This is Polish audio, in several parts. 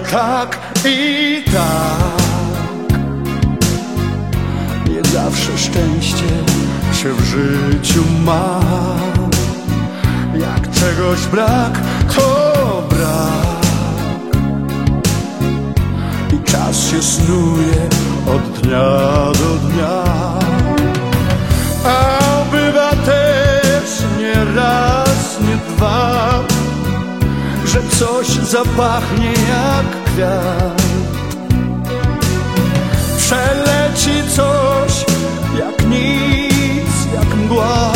tak i tak. Nie zawsze szczęście się w życiu ma. Jak czegoś brak, to brak. I czas się snuje od dnia do dnia. A bywa też nie raz, nie dwa Że coś zapachnie jak kwiat. Przeleci coś jak nic, jak mgła.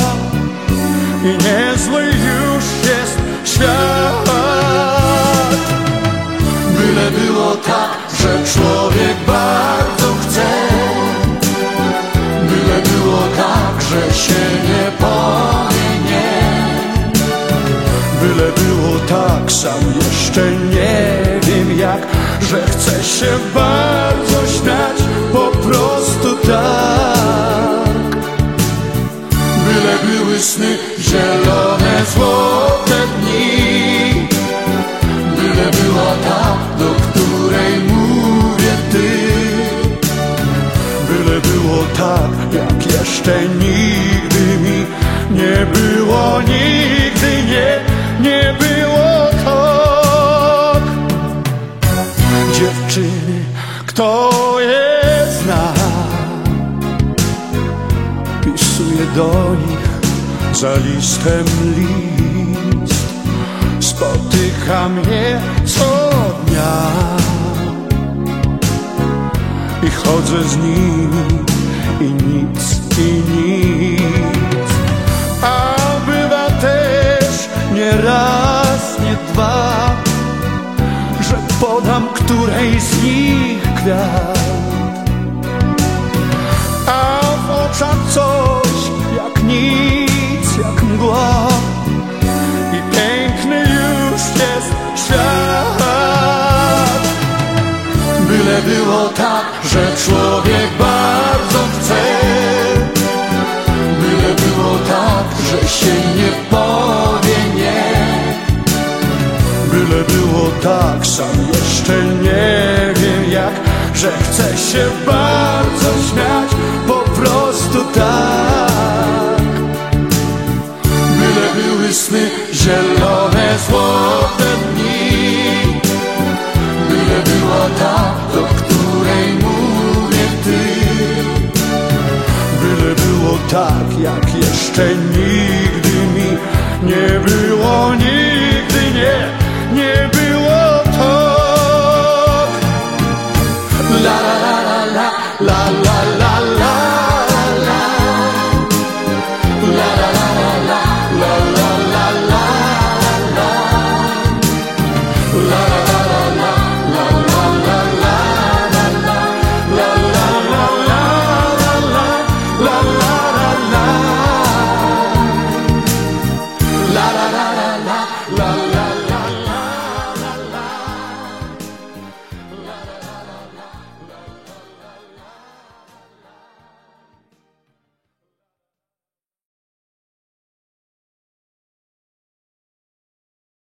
I niezły już jest świat. Byle było tak, że człowiek bardzo chce. Byle było tak, że się nie sam jeszcze nie wiem jak Że chcę się bardzo śmiać, po prostu tak. Byle były sny zielone, złote dni. Byle była ta, do której mówię ty. Byle było tak, jak jeszcze nigdy mi nie było Nigdy nie, nie było Dziewczyny, kto je zna? Pisuję do nich za listem list. Spotykam je co dnia. I chodzę z nimi i nic, i nic podam której z nich kwiat A w oczach coś jak nic, jak mgła. I piękny już jest świat. Byle było tak, że człowiek bardzo tak, sam jeszcze nie wiem jak Że chcę się bardzo śmiać, po prostu tak. Byle były sny zielone, złote dni. Byle była ta, do której mówię ty. Byle było tak, jak jeszcze nigdy mi nie było Nigdy nie, love.